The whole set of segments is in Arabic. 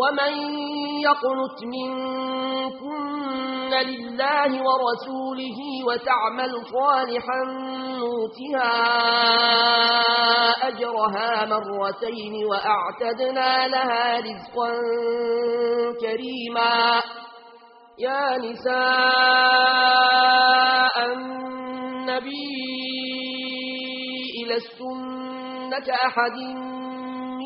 ومن يقنت منكن لله ورسوله وتعمل صالحا نوتها أجرها مرتين وأعتدنا لها رزقا كريما يا نساء النبي لستنك أحد منه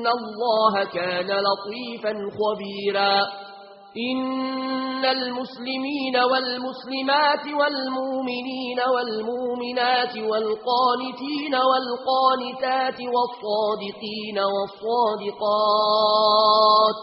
إن الله كان لطيفا خبيرا إن المسلمين والمسلمات والمؤمنين والمؤمنات والقانتين والقانتات والصادقين والصادقات والصادقات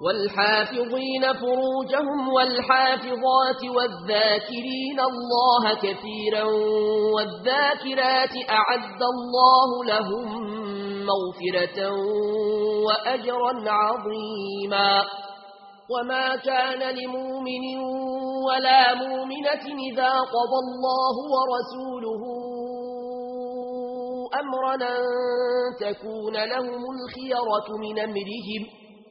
والحافظين فروجهم والحافظات والذاكرين الله كثيرا والذاكرات أعد الله لهم مغفرة وأجرا عظيما وما كان لمؤمن ولا مؤمنة إذا قضى الله ورسوله أمرنا تكون لهم الخيرة من أمرهم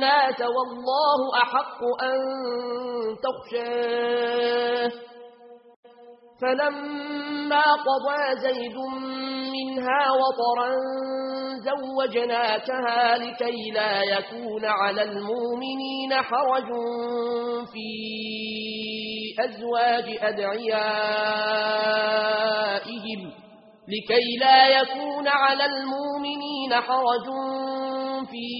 الناس والله أحق أن تخشاه. فلما قضى زيد منها وطرا زوجناكها لكي لا يكون على المؤمنين حرج في أزواج أدعيائهم لكي لا يكون على المؤمنين حرج في أزواج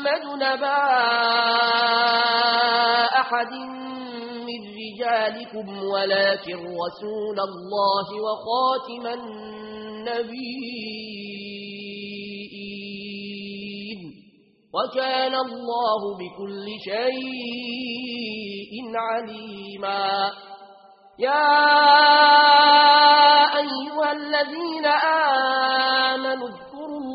محمد نبا أحد من رجالكم ولكن رسول الله وخاتم النبيين وكان الله بكل شيء عليما يا أيها الذين آمنوا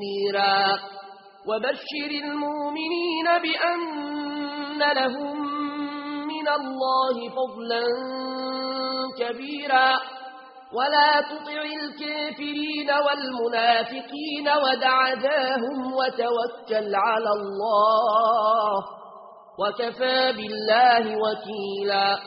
منيرا وبشر المؤمنين بأن لهم من الله فضلا كبيرا. ولا تطع الكافرين والمنافقين ودع ذاهم وتوكل على الله وكفى بالله وكيلا.